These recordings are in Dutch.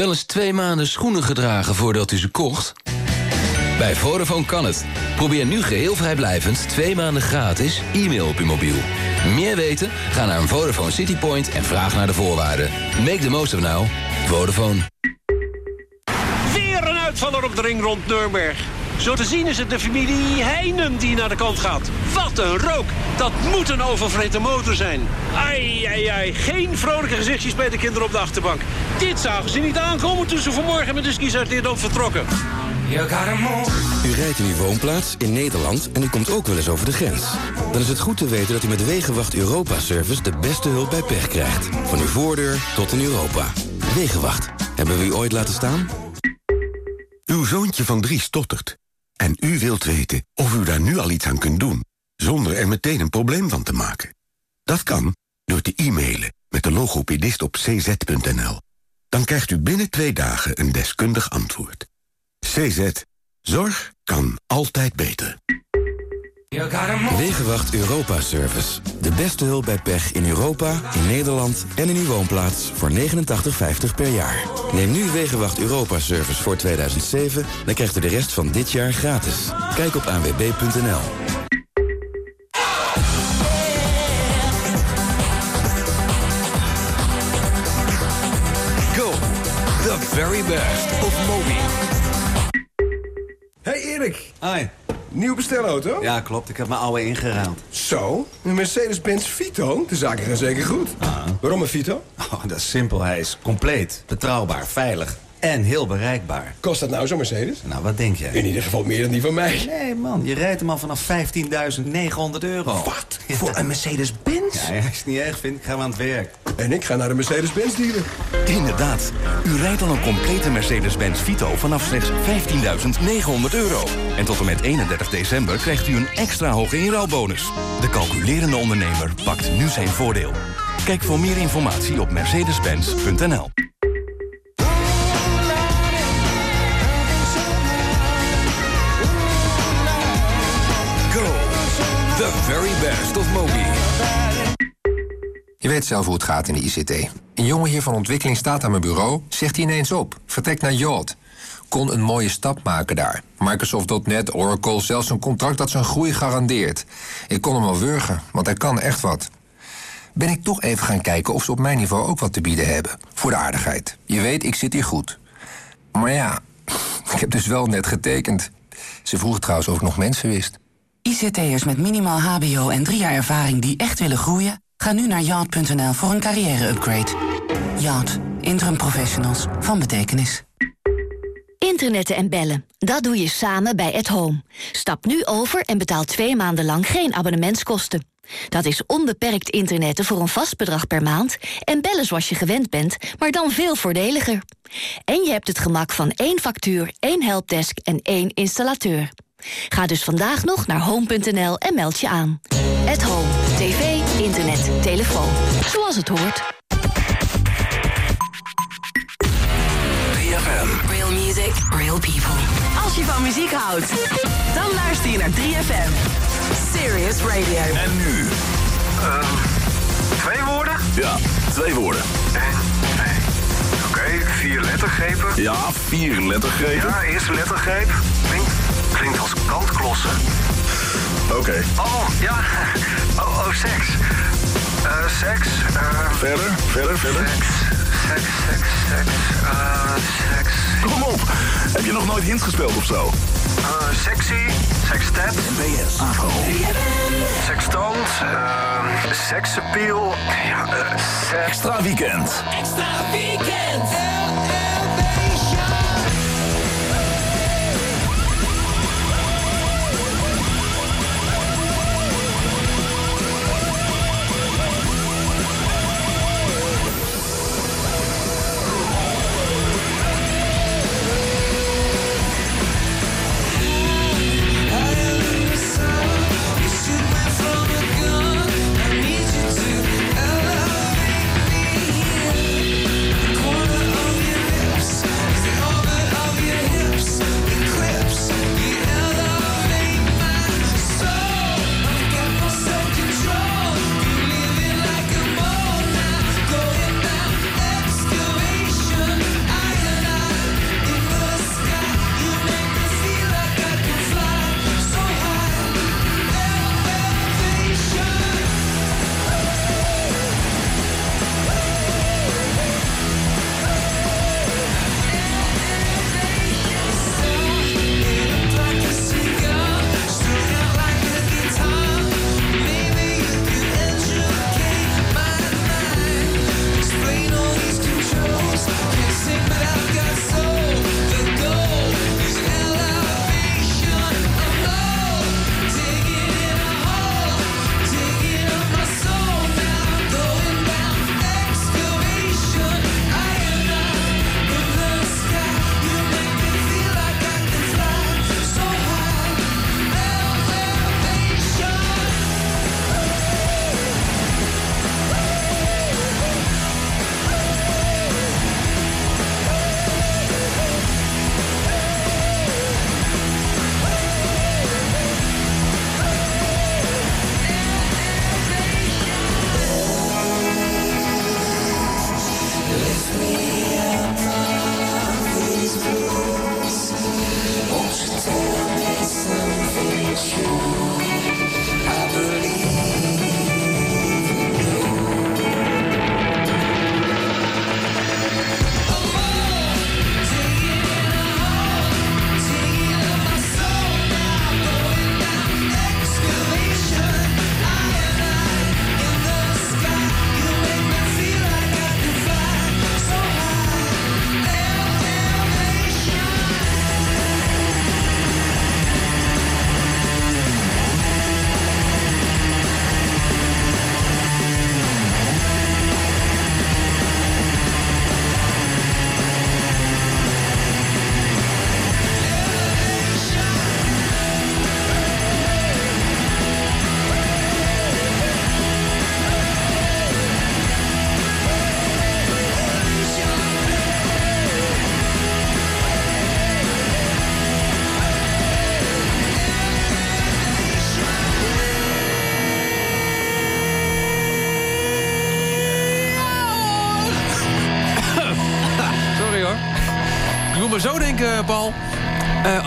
Wel eens twee maanden schoenen gedragen voordat u ze kocht? Bij Vodafone kan het. Probeer nu geheel vrijblijvend twee maanden gratis e-mail op uw mobiel. Meer weten? Ga naar een Vodafone Citypoint en vraag naar de voorwaarden. Make the most of now. Vodafone. Weer een uitvaller op de ring rond Nuremberg. Zo te zien is het de familie Heinen die naar de kant gaat. Wat een rook! Dat moet een overvreten motor zijn. Ai, ai, ai. Geen vrolijke gezichtjes bij de kinderen op de achterbank. Dit zagen ze niet aankomen toen ze vanmorgen met de skis uit Nederland vertrokken. U rijdt in uw woonplaats in Nederland en u komt ook wel eens over de grens. Dan is het goed te weten dat u met Wegenwacht Europa-service de beste hulp bij pech krijgt. Van uw voordeur tot in Europa. Wegenwacht. Hebben we u ooit laten staan? Uw zoontje van drie stottert. En u wilt weten of u daar nu al iets aan kunt doen... zonder er meteen een probleem van te maken. Dat kan door te e-mailen met de logopedist op cz.nl. Dan krijgt u binnen twee dagen een deskundig antwoord. CZ. Zorg kan altijd beter. Wegenwacht Europa-service. De beste hulp bij pech in Europa, in Nederland en in uw woonplaats voor 89,50 per jaar. Neem nu Wegenwacht Europa-service voor 2007, dan krijgt u de rest van dit jaar gratis. Kijk op anwb.nl. Go, the very best of Moby. Hey Erik. Hi. Nieuwe bestelauto? Ja, klopt. Ik heb mijn oude ingeruild. Zo? Een Mercedes-Benz Vito? De zaken gaan zeker goed. Waarom een Vito? Oh, dat is simpel. Hij is compleet, betrouwbaar, veilig en heel bereikbaar. Kost dat nou zo'n Mercedes? Nou, wat denk jij? In ieder geval meer dan die van mij. Nee, man. Je rijdt hem al vanaf 15.900 euro. Wat? Voor een Mercedes-Benz? Ja, ja, als je het niet erg vindt, ik ga maar aan het werk. En ik ga naar de Mercedes-Benz dealer. Inderdaad. U rijdt al een complete Mercedes-Benz Vito vanaf slechts 15.900 euro. En tot en met 31 december krijgt u een extra hoge inruilbonus. De calculerende ondernemer pakt nu zijn voordeel. Kijk voor meer informatie op mercedes-benz.nl. Go, the very best of Moby. Weet zelf hoe het gaat in de ICT. Een jongen hier van ontwikkeling staat aan mijn bureau, zegt hij ineens op. Vertrekt naar Yacht. Kon een mooie stap maken daar. Microsoft.net, Oracle, zelfs een contract dat zijn groei garandeert. Ik kon hem wel wurgen, want hij kan echt wat. Ben ik toch even gaan kijken of ze op mijn niveau ook wat te bieden hebben. Voor de aardigheid. Je weet, ik zit hier goed. Maar ja, ik heb dus wel net getekend. Ze vroeg trouwens of ik nog mensen wist. ICT'ers met minimaal hbo en drie jaar ervaring die echt willen groeien... ga nu naar yacht.nl voor een carrière-upgrade. Yacht. Interim professionals. Van betekenis. Internetten en bellen. Dat doe je samen bij At Home. Stap nu over en betaal twee maanden lang geen abonnementskosten. Dat is onbeperkt internetten voor een vast bedrag per maand... en bellen zoals je gewend bent, maar dan veel voordeliger. En je hebt het gemak van één factuur, één helpdesk en één installateur. Ga dus vandaag nog naar home.nl en meld je aan. At Home. TV, internet, telefoon. Zoals het hoort. 3FM. Real music, real people. Als je van muziek houdt, dan luister je naar 3FM. Serious Radio. En nu? Twee woorden? Ja, twee woorden. Oké, vier lettergrepen. Ja, vier lettergrepen. Ja, eerste lettergreep. Klinkt, klinkt als kantklossen. Oké. Oh, ja. Oh, seks. Eh, seks. eh, Verder, verder, verder. Seks, seks, seks, seks. eh, seks. Kom op. Heb je nog nooit hints gespeeld of zo? eh, sexy. Sextet. NBS. AVO. Sextant. eh, seksappeal. Ja, seks. Extra weekend. Corner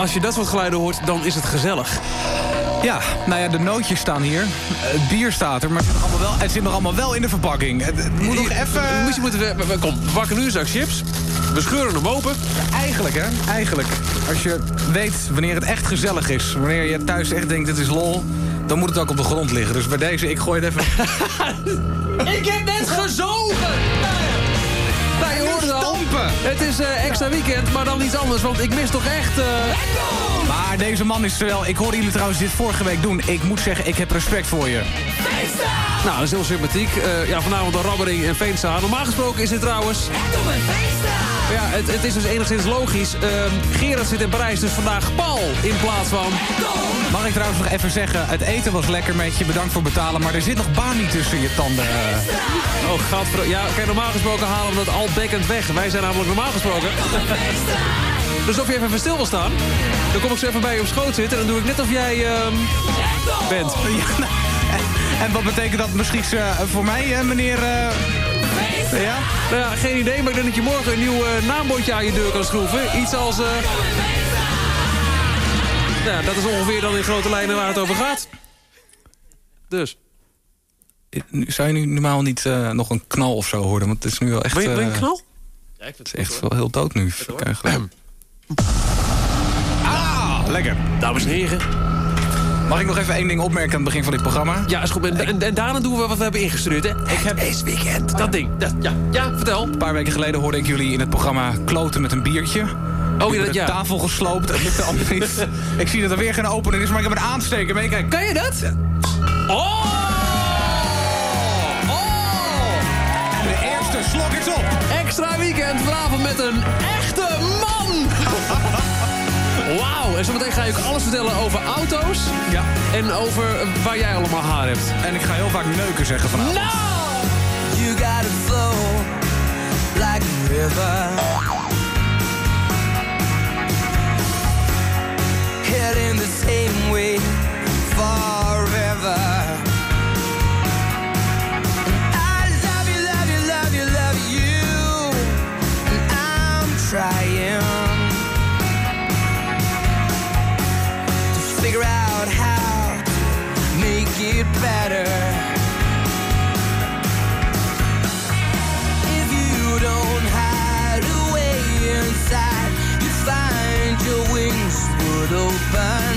als je dat soort geluiden hoort, dan is het gezellig. Ja, nou ja, de nootjes staan hier. Het bier staat er, maar het zit nog allemaal wel, het zit nog allemaal wel in de verpakking. Het, het moet nog even... Misschien moeten we... we- Kom, we pakken nu een zak chips. We scheuren hem open. Eigenlijk, hè? Eigenlijk. Als je weet wanneer het echt gezellig is... wanneer je thuis echt denkt, dit is lol... dan moet het ook op de grond liggen. Dus bij deze, ik gooi het even... Ik heb net gezogen! Het is eh, extra weekend, maar dan iets anders. Want ik mis toch echt... eh, Maar deze man is wel... Ik hoorde jullie trouwens dit vorige week doen. Ik moet zeggen, ik heb respect voor je. Nou, dat is heel sympathiek. Eh, ja, vanavond een rabbering en Veenstra. Normaal gesproken is dit trouwens... Ja, het, het is dus enigszins logisch. Ehm, Gerard zit in Parijs, dus vandaag Paul in plaats van... Mag ik trouwens nog even zeggen, het eten was lekker met je. Bedankt voor betalen, maar er zit nog bani tussen je tanden. Oh, gadver... Ja, kijk, normaal gesproken halen we dat al bekkend weg. Wij zijn namelijk normaal gesproken... Dus of je even stil wil staan, dan kom ik zo even bij je op schoot zitten... en dan doe ik net of jij ehm, bent. Nou, en, en wat betekent dat misschien eh, voor mij, eh, meneer... ja? Nou ja, geen idee, maar ik denk dat je morgen een nieuw eh, naambordje aan je deur kan schroeven. Iets als... eh Nou, ja, dat is ongeveer dan in grote lijnen waar het over gaat. Dus. Nu- Zou je nu normaal niet eh, nog een knal of zo horen? Want het is nu wel echt... Wil je, wil je een knal? Het is echt wel heel dood nu. Ah, lekker. Dames en heren. Mag ik nog even één ding opmerken aan het begin van dit programma? Ja, is goed. En, en, en daarna doen we wat we hebben ingestuurd, hè? Ik heb... Deze weekend. Dat ding. Dat, ja, ja, vertel. Een paar weken geleden hoorde ik jullie in het programma kloten met een biertje. Oh, ja, de ja. tafel gesloopt. Ik zie dat er weer geen opening is, maar ik heb een aansteker mee. Kijk. Kan je dat? Oh! En de eerste slok is op. Extra weekend vanavond met een echte man! Wauw, zometeen ga ik alles vertellen over auto's. Ja. En over waar jij allemaal haar hebt. En ik ga heel vaak neuken zeggen vanavond. Nou! You gotta flow like a river. Heading the same way forever. it better. If you don't hide away inside, you find your wings would open.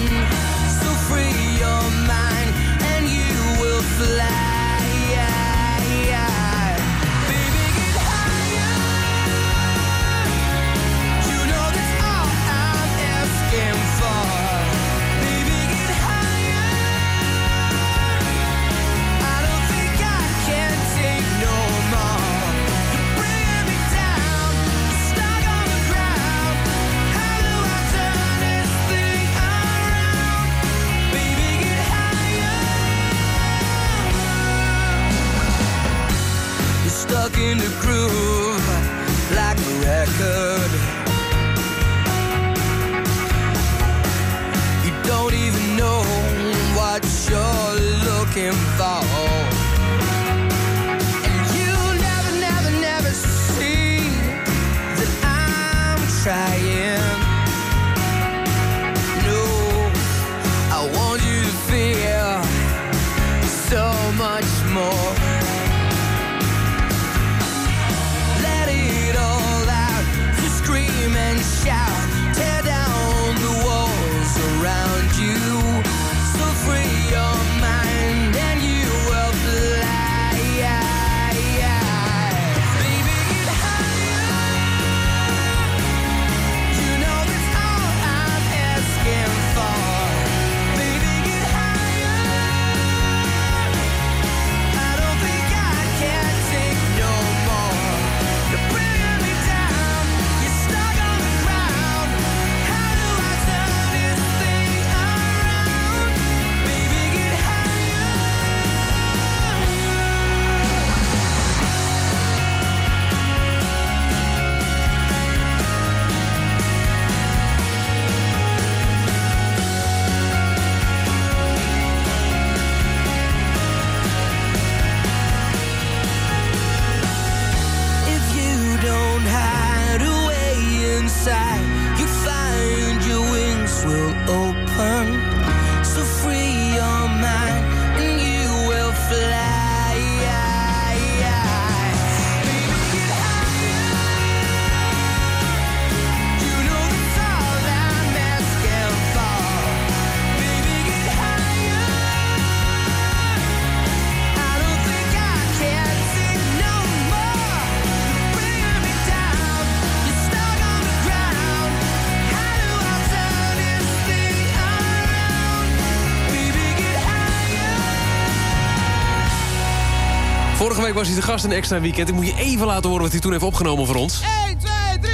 Was hij de gast in een extra weekend. Ik moet je even laten horen wat hij toen heeft opgenomen voor ons. 1, 2, 3.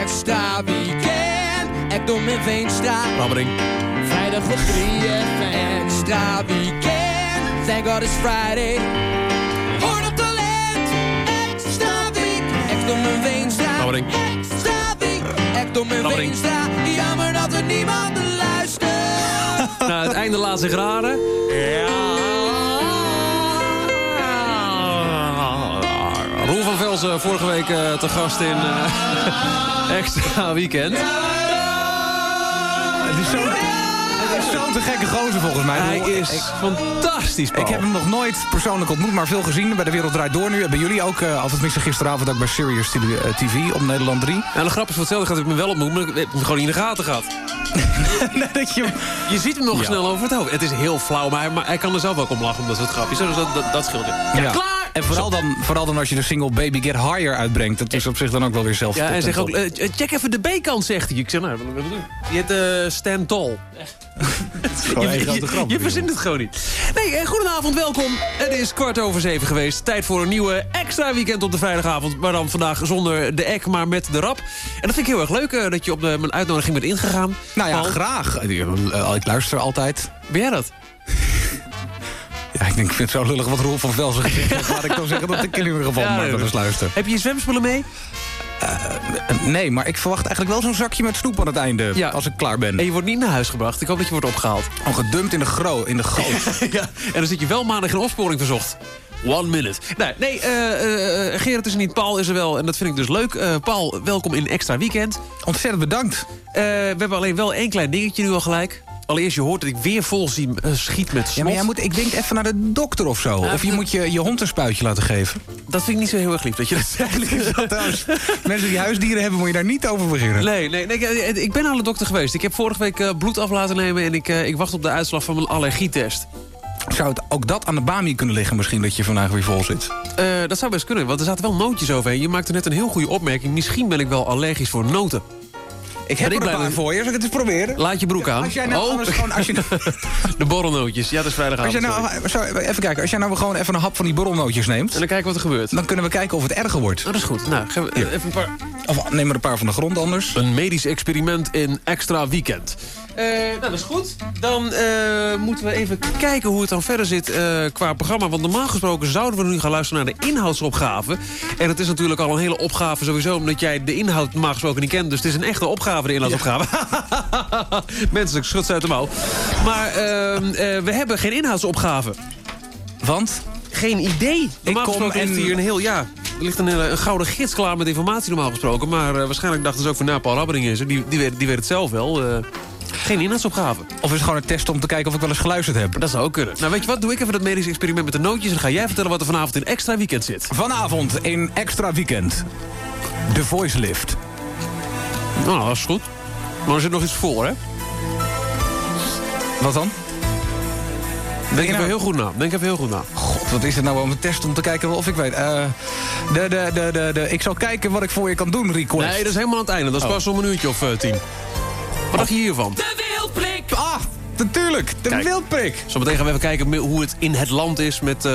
Extra weekend. Ik doe mijn Veenstra. Rabbering. Vrijdag op 3 Extra weekend. Thank God it's Friday. Hoor dat talent. Extra week. Ik doe mijn Veenstra. Rabbering. Extra week. Ik doe mijn. Veenstra. Jammer dat er niemand luistert. Nou, het einde laat zich raden. Roel van Velzen vorige week eh, te gast in eh, extra weekend. Het is zo... Is zo'n te gekke gozer volgens mij. Hij is ik- fantastisch, Paul. Ik heb hem nog nooit persoonlijk ontmoet, maar veel gezien. Bij De Wereld Draait Door nu. En bij jullie ook. eh, altijd missen gisteravond ook bij Sirius TV op Nederland 3. Nou, de grap is voor hetzelfde gaat ik hem wel ontmoet, maar ik heb hem gewoon niet in de gaten gehad. je... ziet hem nog Ja. snel over het hoofd. Het is heel flauw, maar hij, maar hij kan er zelf ook om lachen omdat het grapjes zijn. Dus dat, dat, dat scheelt. Ja, Ja. klaar! En vooral dan, vooral dan als je de single Baby Get Higher uitbrengt. Dat is op zich dan ook wel weer zelf. Ja, en zeg ook, eh, check even de B-kant, zegt hij. Ik zeg, nou, wat wat doen? Je heet eh Stan één je, je, grap, je verzint het gewoon niet. Nee, eh, goedenavond, welkom. Het is kwart over zeven geweest. Tijd voor een nieuwe extra weekend op de vrijdagavond. Maar dan vandaag zonder de ek, maar met de rap. En dat vind ik heel erg leuk, dat je op de, mijn uitnodiging bent ingegaan. Nou ja, Paul, graag. Ik luister altijd. Ben jij dat? Ja, ik denk, ik vind het zo lullig wat Roel van Velzen gezegd heeft. Laat ik dan zeggen dat ik in ieder geval Ja, nee. eens luister. Heb je je zwemspullen mee? Eh, Nee, maar ik verwacht eigenlijk wel zo'n zakje met snoep aan het einde. Als ik klaar ben. En je wordt niet naar huis gebracht. Ik hoop dat je wordt opgehaald. Al gedumpt in de, gro in de goot. ja, en dan zit je wel maandag in opsporing verzocht. One minute. Nee, nee eh, eh, Gerard is er niet, Paul is er wel. En dat vind ik dus leuk. Eh, Paul, welkom in Extra Weekend. Ontzettend bedankt. we hebben alleen wel één klein dingetje nu al gelijk. Allereerst, je hoort dat ik weer vol zie, eh, schiet met snot. Ja, maar jij moet, ik denk even naar de dokter of zo. Ja, of je moet je, je hond een spuitje laten geven. Dat vind ik niet zo heel erg lief dat je dat zegt. Trouwens, mensen die huisdieren hebben, moet je daar niet over beginnen. Nee, nee, nee, ik- ik ben aan de dokter geweest. Ik heb vorige week eh, bloed af laten nemen... en ik, eh, ik wacht op de uitslag van mijn allergietest. Zou het ook dat aan de bami kunnen liggen misschien, dat je vandaag weer vol zit? Eh, dat zou best kunnen, want er zaten wel nootjes overheen. Je maakte net een heel goede opmerking. Misschien ben ik wel allergisch voor noten. Ik heb Maar er een paar voor je, zal ik het eens proberen? Laat je broek aan. Als jij nou Oh. gewoon... Als je, De borrelnootjes. Ja, dat is als vrijdagavond. jij nou, sorry. even kijken, als jij nou gewoon even een hap van die borrelnootjes neemt... En dan kijken wat er gebeurt. dan kunnen we kijken of het erger wordt. Oh, dat is goed. Nou, gaan we even een paar... Of neem er een paar van de grond anders. Een medisch experiment in extra weekend. Eh, nou, dat is goed. Dan eh, moeten we even kijken hoe het dan verder zit eh, qua programma. Want normaal gesproken zouden we nu gaan luisteren naar de inhoudsopgave. En het is natuurlijk al een hele opgave sowieso... omdat jij de inhoud normaal gesproken niet kent. Dus het is een echte opgave, de inhoudsopgave. Mensen, ik schud ze uit de mouw. Maar ehm, eh, we hebben geen inhoudsopgave. Want? Geen idee. Normaal kom gesproken ligt en- hier een heel... Ja, er ligt een, hele- een gouden gids klaar met informatie normaal gesproken. Maar eh, waarschijnlijk dachten ze ook van... Nou, Paul Rabbering is er. Die, die, weet, die weet het zelf wel. eh, geen inhoudsopgave. Of is het gewoon een test om te kijken of ik wel eens geluisterd heb? Dat zou ook kunnen. Nou, weet je wat? Doe ik even dat medisch experiment met de nootjes... en ga jij vertellen wat er vanavond in extra weekend zit. Vanavond in Extra Weekend. De Voice Lift. Nou, dat is goed. Maar er zit nog iets voor, hè? Wat dan? Denk even nou- heel goed na. Denk even heel goed na. God, wat is het nou om een test om te kijken of ik weet? Eh, de, de, de, de, de, ik zal kijken wat ik voor je kan doen, request. Nee, dat is helemaal aan het einde. Dat is Oh. pas om een uurtje of eh, tien. Wat dacht je hiervan? De wildprik. Ah, natuurlijk. De Kijk. wildprik. Zometeen gaan we even kijken hoe het in het land is met eh,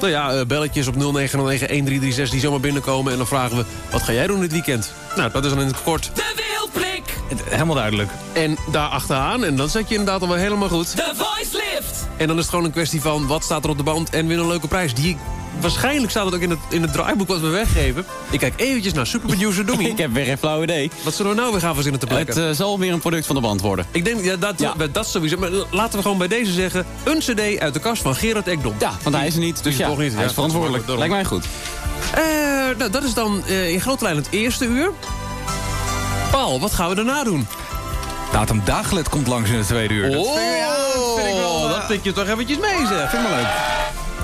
nou ja, eh, belletjes op 0909-1336 die zomaar binnenkomen. En dan vragen we, wat ga jij doen dit weekend? Nou, dat is dan in het kort. De wildprik. Helemaal duidelijk. En daar achteraan, en dan zet je inderdaad al wel helemaal goed. De voice lift. En dan is het gewoon een kwestie van, wat staat er op de band en win een leuke prijs. Die, waarschijnlijk staat het ook in het, in het draaiboek wat we weggeven. Ik kijk eventjes naar superproducer Domi. Ik heb weer geen flauw idee. Wat zullen we nou weer gaan verzinnen te plekken? Het eh, zal weer een product van de band worden. Ik denk, ja, dat, Ja. dat sowieso. Maar laten we gewoon bij deze zeggen... een cd uit de kast van Gerard Ekdom. Ja, want hij is er niet, dus ja, toch niet, hij ja, is verantwoordelijk. Lijkt mij goed. Eh, nou, dat is dan eh, in grote lijn het eerste uur. Paul, wat gaan we daarna doen? Datum Daglet komt langs in het tweede uur. Dat oh, vind ik- ja, dat vind ik wel, eh, dat pik je toch eventjes mee, zeg. vind ik wel leuk.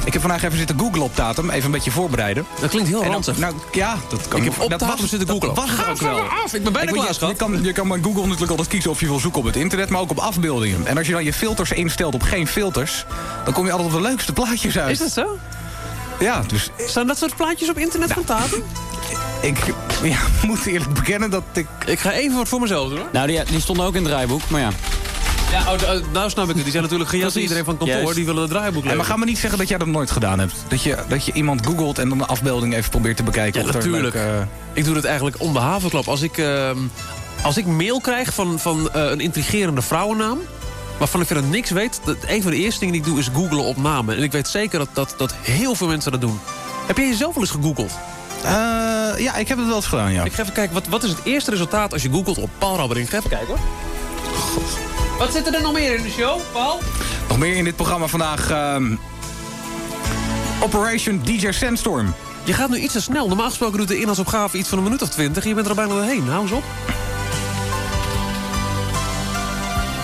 Ik heb vandaag even zitten googlen op datum, even een beetje voorbereiden. Dat klinkt heel ranzig. Nou, ja, dat kan Ik heb op dat datum was- zitten dat googlen. was Ga ook wel. af, ik ben bijna Ik klaar, je, schat. je, kan, je kan bij Google natuurlijk altijd kiezen of je wil zoeken op het internet, maar ook op afbeeldingen. En als je dan je filters instelt op geen filters, dan kom je altijd op de leukste plaatjes uit. Is dat zo? Ja, dus Staan dat soort plaatjes op internet van Tatum? ik ja, moet eerlijk bekennen dat ik... Ik ga even wat voor mezelf doen, hoor. Nou, die, die stonden ook in het draaiboek, maar ja. Ja, oh, oh, nou snap ik het. Die zijn natuurlijk gejat. Iedereen van kantoor, die willen het draaiboek Ja, lezen. maar ga me niet zeggen dat jij dat nooit gedaan hebt. Dat je, dat je iemand googelt en dan de afbeelding even probeert te bekijken. Ja, of natuurlijk. leuk, eh, Ik doe het eigenlijk om de havenklap. Als ik, ehm, als ik mail krijg van, van eh, een intrigerende vrouwennaam... waarvan ik verder niks weet... Dat, een van de eerste dingen die ik doe is googlen op namen. En ik weet zeker dat, dat, dat heel veel mensen dat doen. Heb jij jezelf wel eens gegoogeld? eh, ja, ik heb het wel eens gedaan, ja. Ik ga even kijken, wat, wat is het eerste resultaat als je googelt op Paul Rabbering? Ik ga even kijken hoor. Wat zit er nog meer in de show, Paul? Nog meer in dit programma vandaag. ehm, Operation DJ Sandstorm. Je gaat nu iets te snel. Normaal gesproken doet de inhoudsopgave iets van een minuut of twintig. Je bent er al bijna doorheen. Hou eens op.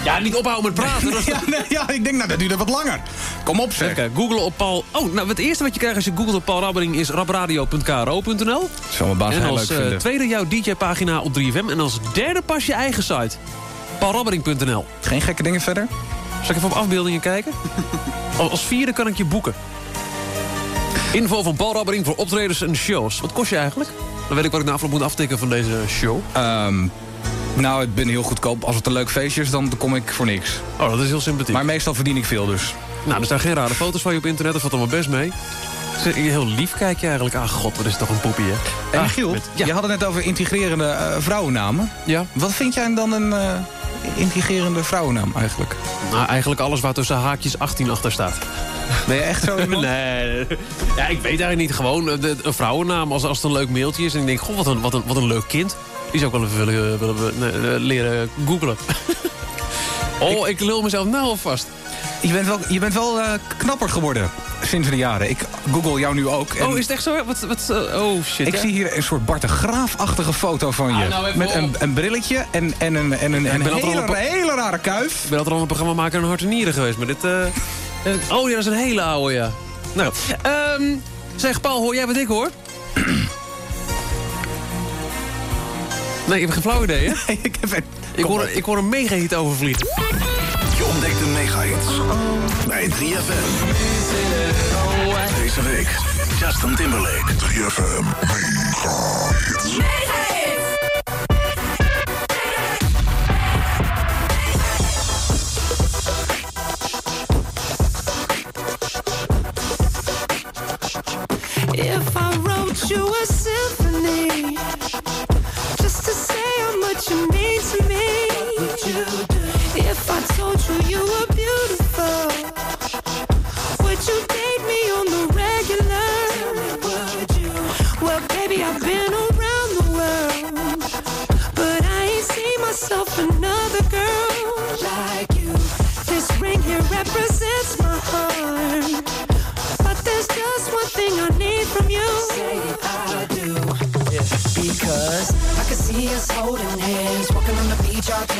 Ja, niet ophouden met praten. Ja, nee, ja, ik denk, nou, dat duurt wat langer. Kom op, zeg. Kijk, googlen op Paul... Oh, nou, het eerste wat je krijgt als je googelt op Paul Rabbering... is rabradio.kro.nl. Dat zou mijn baas En heel als leuk eh, vinden. tweede jouw DJ-pagina op 3FM. En als derde pas je eigen site. paulrabbering.nl. Geen gekke dingen verder? Zal ik even op afbeeldingen kijken? Als vierde kan ik je boeken. Info van Paul Rabbering voor optredens en shows. Wat kost je eigenlijk? Dan weet ik wat ik na afloop moet aftikken van deze show. Ehm, nou, ik ben heel goedkoop. Als het een leuk feestje is, dan kom ik voor niks. Oh, dat is heel sympathiek. Maar meestal verdien ik veel, dus. Nou, er staan geen rare foto's van je op internet. Dat valt allemaal best mee. Heel lief kijk je eigenlijk. Ah, god, wat is toch een poepie, hè? En Ah, met- je had het net over integrerende eh, vrouwennamen. Ja. Wat vind jij dan een eh, integrerende vrouwennaam eigenlijk? Nou, eigenlijk alles waar tussen haakjes 18 achter staat. Ben je echt zo nee. Ja, ik weet eigenlijk niet. Gewoon eh, de, een vrouwennaam als, als het een leuk mailtje is. En ik denk, goh, wat een, wat een, wat een leuk kind. Die zou ik wel even willen, willen, nee, eh, leren googlen. oh, ik lul mezelf nou alvast. Je bent wel, je bent wel eh, knapper geworden sinds de jaren. Ik google jou nu ook. en Oh, is het echt zo? Wat, wat, eh, oh, shit. Ik zie hier een soort Bart de Graaf-achtige foto van je. Ah, nou, even met een, een brilletje en, en een, en een, Ja, een hele, al een pa- hele rare kuif. Ik ben altijd al een programma maken en hart en nieren geweest. Maar dit... eh, oh, ja, dat is een hele oude, ja. Nou, ehm, zeg Paul, hoor jij wat ik hoor? nee, ik heb geen flauw idee, hè? ik, heb, ik, hoor, ik hoor een mega-hit overvliegen. Je ontdekt de mega-hits bij 3FM. Deze week Justin Timberlake. 3FM Mega-hits. If I wrote you a symphony just to say how much you mean to me, I told you you were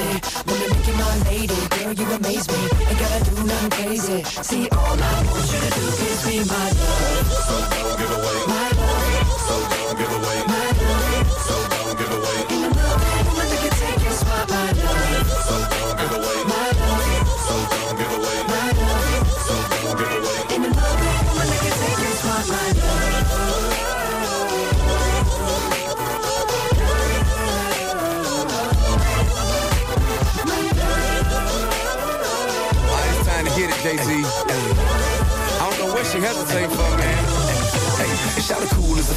Baby, me make you my lady. Girl, you amaze me, ain't gotta do nothing crazy. See, all I want you to do is be my love. So don't give away my hesitate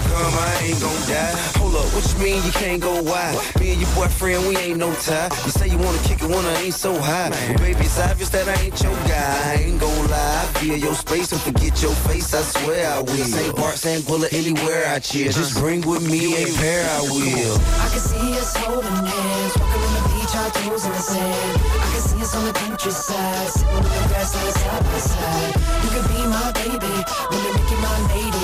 come, I ain't gon' die. Hold up, what you mean you can't go wide? Me and your boyfriend, we ain't no tie. You say you wanna kick it when I ain't so high. Baby, it's obvious that I ain't your guy. I ain't gon' lie. Feel your space and forget your face, I swear I will. St. Bart, St. Bullet, anywhere I cheer. Just bring with me a pair, I will. I can see us holding hands, walking on the beach, our toes in the sand. I can see us on the countryside, sitting on the grass, side by side. You could be my baby, when they make you my lady.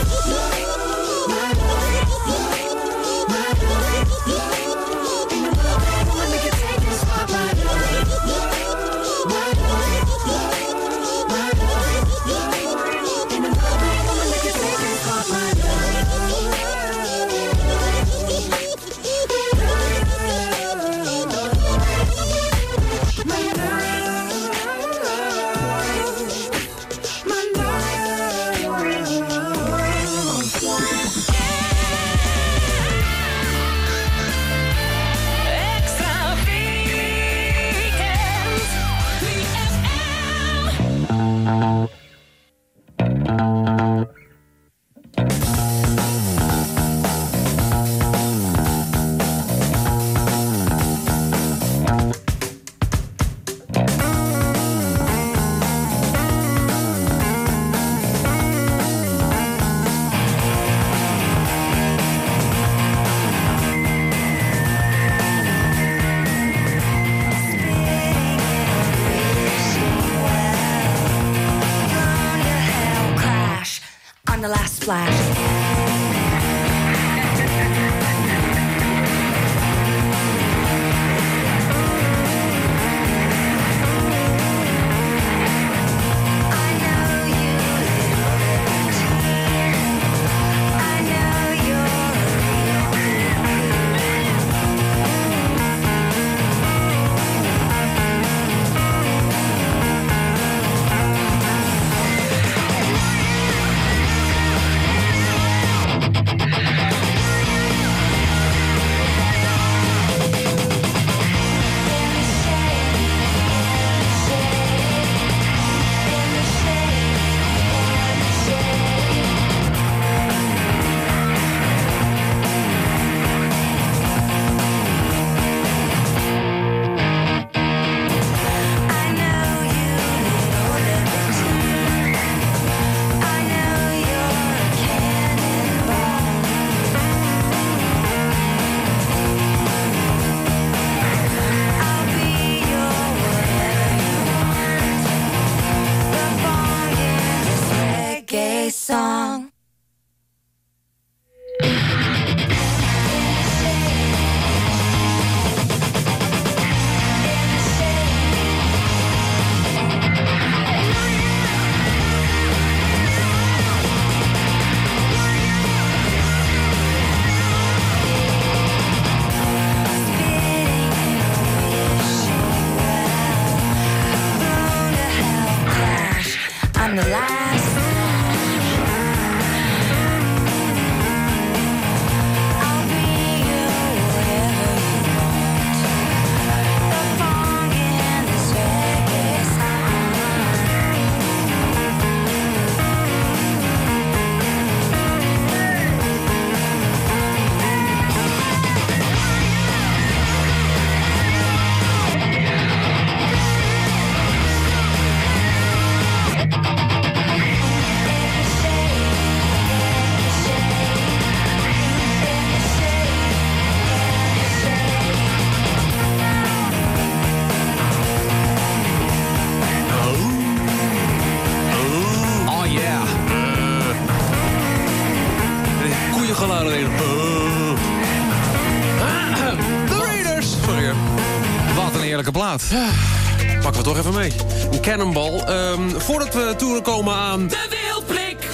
plaat. Pakken we toch even mee. Een cannonball. Ehm, voordat we toe komen aan...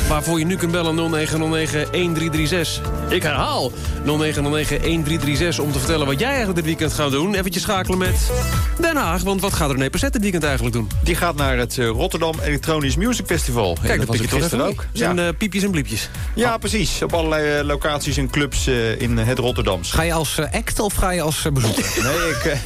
Waarvoor je nu kunt bellen 0909-1336. Ik herhaal 0909-1336 om te vertellen wat jij eigenlijk dit weekend gaat doen. Eventjes schakelen met Den Haag. Want wat gaat René Passet dit weekend eigenlijk doen? Die gaat naar het eh, Rotterdam Electronisch Music Festival. Kijk, dat was ik gisteren ook. Zijn eh, piepjes en bliepjes. Ja, precies. Op allerlei eh, locaties en clubs in het Rotterdams. Ga je als act of ga je als bezoeker? Nee, ik...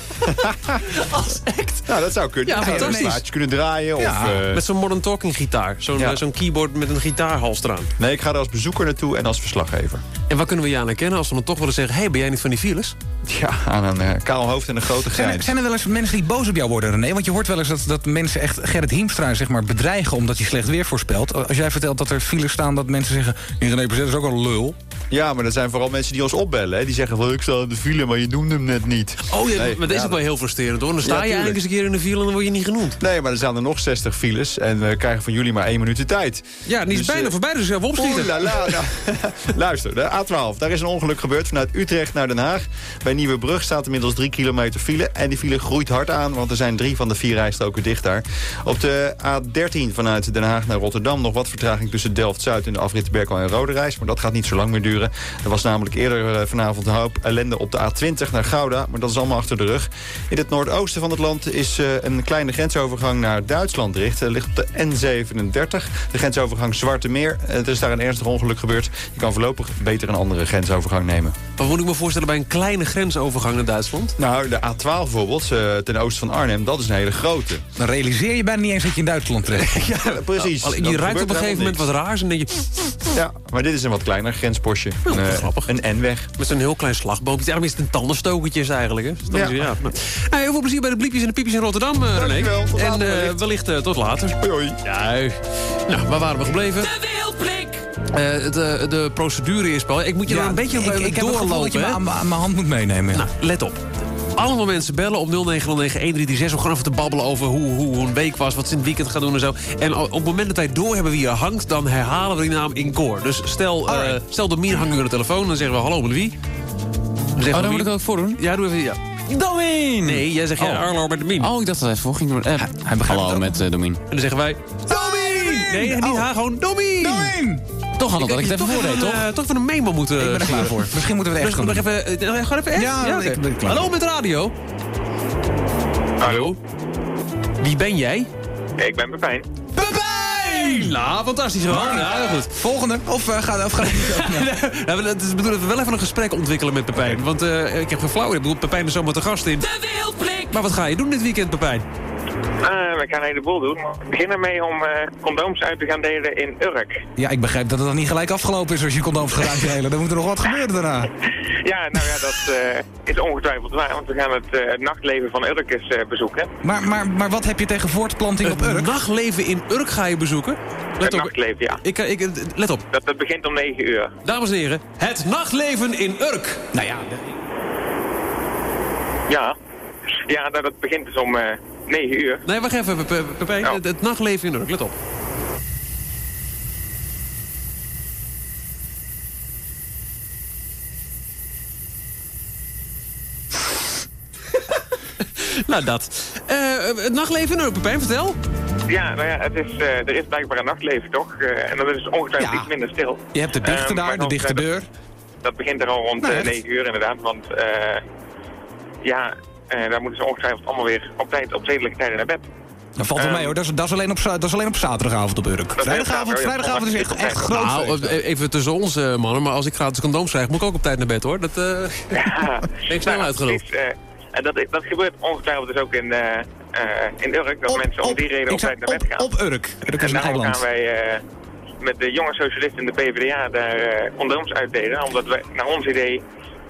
als act? Nou, dat zou kunnen. Ja, je fantastisch. Een kunnen draaien. Ja, of, met zo'n modern talking gitaar. Zo'n Ja. zo'n keyboard met een gitaarhals eraan. Nee, ik ga er als bezoeker naartoe en als verslaggever. En waar kunnen we je aan herkennen als we dan toch willen zeggen... hé, hey, ben jij niet van die files? Ja, aan een eh, kaal hoofd en een grote Zijn er, grijns. zijn er wel eens mensen die boos op jou worden, René? Want je hoort wel eens dat, dat mensen echt Gerrit Hiemstra zeg maar, bedreigen... omdat hij slecht weer voorspelt. Als jij vertelt dat er files staan dat mensen zeggen... "Die René Prezet is ook een lul. Ja, maar dat zijn vooral mensen die ons opbellen. Hè. Die zeggen van, ik sta in de file, maar je noemde hem net niet. Oh, ja, Nee, maar dat is ja, ook wel heel frustrerend hoor. Dan sta Ja, je eigenlijk eens een keer in de file en dan word je niet genoemd. Nee, maar er zijn er nog 60 files en we krijgen van jullie maar één minuut de tijd. Ja, is Dus, bijna eh, voorbij, dus even opschieten. Oeh la la, nou, Luister, de A12. Daar is een ongeluk gebeurd vanuit Utrecht naar Den Haag. Bij Nieuwebrug staat inmiddels 3 kilometer file. En die file groeit hard aan, want er zijn drie van de vier rijstroken dicht daar. Op de A13 vanuit Den Haag naar Rotterdam... nog wat vertraging tussen Delft-Zuid en de afrit Berkel en Rode Reis. Maar dat gaat niet zo lang meer duren. Er was namelijk eerder eh, vanavond een hoop ellende op de A20 naar Gouda. Maar dat is allemaal achter de rug. In het noordoosten van het land is eh, een kleine grensovergang naar Duitsland dicht. Het ligt op de N37, de grensovergang Zwarte Meer. Eh, Er is daar een ernstig ongeluk gebeurd. Je kan voorlopig beter een andere grensovergang nemen. Wat moet ik me voorstellen bij een kleine grensovergang naar Duitsland? Nou, de A12 bijvoorbeeld, eh, ten oosten van Arnhem, dat is een hele grote. Dan realiseer je bijna niet eens dat je in Duitsland terecht ja, precies. Al- Dan je ruikt op een gegeven moment wat raars en dan denk je... Ja, maar dit is een wat kleiner grenspostje. een, eh, grappig. Een N-weg. Met zo'n heel klein slagboompje. Daarom is het een tandenstokertje is eigenlijk. Hè? Dus Ja. is ja. Nou, nou, heel veel plezier bij de bliepjes en de piepjes in Rotterdam, eh, René. Dankjewel, tot En later eh, wellicht. wellicht tot later. Hoi, hoi. Ja, nou, waar waren we gebleven? De Wildblik. Eh, de, de procedure is wel. Ik moet je er een beetje ik, ik heb het gevoel doorlopen. dat je aan, aan mijn hand moet meenemen. Nou, let op. Allemaal mensen bellen op 0909-1336 om gewoon even te babbelen over hoe, hoe hun week was, wat ze in het weekend gaan doen en zo. En op het moment dat wij doorhebben wie er hangt, dan herhalen we die naam in koor. Dus stel, eh stel de Mier hangt nu aan de telefoon, dan zeggen we hallo met wie? Dan zeggen Oh, daar moet ik ook voor doen? Ja, doe even, ja. Domien! Nee, jij zegt ja, Oh. hallo met de Mien. Oh, ik dacht dat hij voor ging doen. Eh, hallo met eh, Domien. En dan zeggen wij... Domien! Nee, niet haar, gewoon Domien! Toch had dat ik het even voordeed, toch? Uh, toch even een memo moeten Ik ben er klaar sturen. voor. Misschien moeten we het echt Dus gaan nog doen. even, eh, gewoon even echt? Ja, ik ben klaar Hallo met radio. Hallo. Wie ben jij? Ik ben Pepijn. Pepijn! Nou, fantastisch gewoon. Ja, goed. Volgende? Of uh, gaat of gaat het niet? Ja, het is de bedoeling dat we wel even een gesprek ontwikkelen met Pepijn. Want eh, ik heb geen flauw. Ik bedoel, Pepijn is zomaar te gast in. De Wildblik. Maar wat ga je doen dit weekend, Pepijn? Eh, we gaan een heleboel doen. We beginnen mee om eh, condooms uit te gaan delen in Urk. Ja, ik begrijp dat het dan niet gelijk afgelopen is als je condooms gaat uitdelen. Dan moet er nog wat gebeuren daarna. Ja, nou ja, dat eh, is ongetwijfeld waar, want we gaan het, eh, het nachtleven van Urk eens eh, bezoeken. Maar, maar, maar wat heb je tegen voortplanting op Het Urk? nachtleven in Urk ga je bezoeken. Let het op. nachtleven, ja. Ik, ik, let op. Dat, dat begint om 9 uur. Dames en heren, het nachtleven in Urk. Nou ja, Ja. Ja, nou, dat begint dus om eh 9 uur. Nee, wacht even, Pe- Pe- Pepijn. Oh. Het, het nachtleven in Urk, let op. nou, dat. Eh, het nachtleven in Urk, Pepijn, vertel. Ja, nou ja, het is, eh, er is blijkbaar een nachtleven, toch? Eh, en dat is ongetwijfeld Ja. iets minder stil. Je hebt de dichte Eh, daar, de dan, dichte dat- deur. Dat begint er al rond Nou, eh, echt? 9 uur inderdaad, want ja, eh, daar moeten ze ongetwijfeld allemaal weer op tijd, op zedelijke tijden naar bed. Dat valt wel Ehm, mee hoor, dat is, dat, is alleen op, dat is alleen op zaterdagavond op Urk. Vrijdagavond, vrijdagavond is echt, echt groot. Nou, eh, even tussen ons, eh, mannen. Maar als ik gratis condooms krijg, moet ik ook op tijd naar bed, hoor. Dat eh Ja, ben ik snel nou, eh, en dat, dat gebeurt ongetwijfeld dus ook in, eh, eh, in Urk, dat Op- mensen om op- die reden op tijd naar bed gaan. Op, op Urk. Urk is en een eiland. gaan wij eh, met de jonge socialisten in de PvdA daar eh, condooms uitdelen, omdat wij, naar ons idee